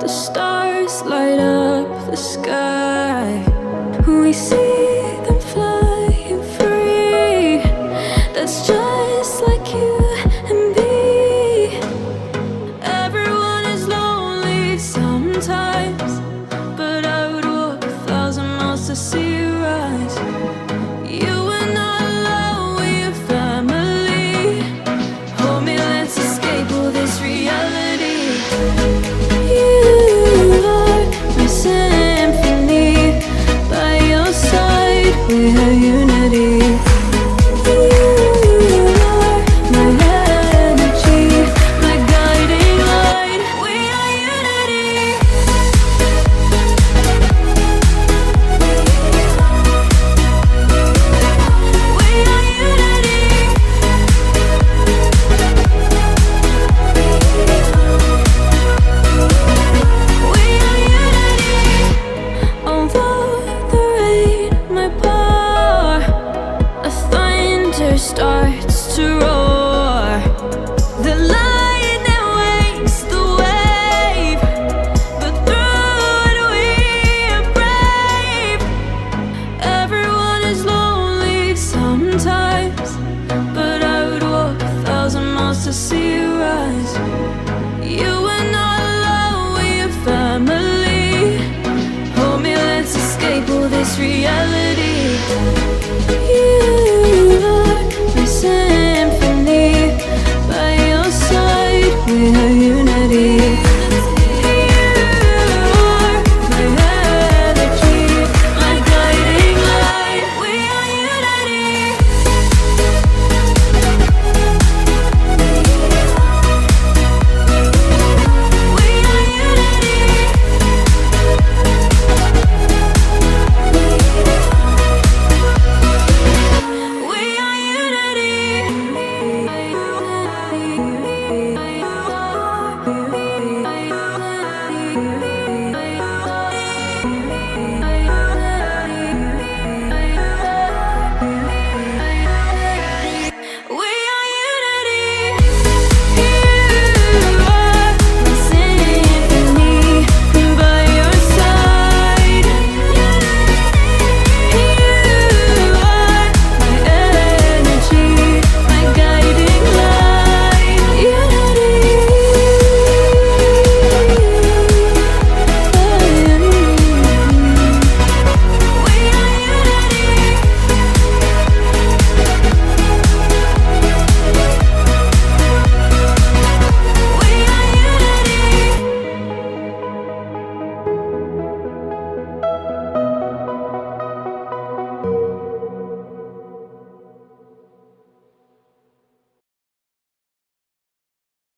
The stars light up the sky. We see them flying free. That's just like you and me. Everyone is lonely sometimes, but I would walk a thousand miles to see you rise. starts to roll eternity. you.